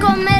comer.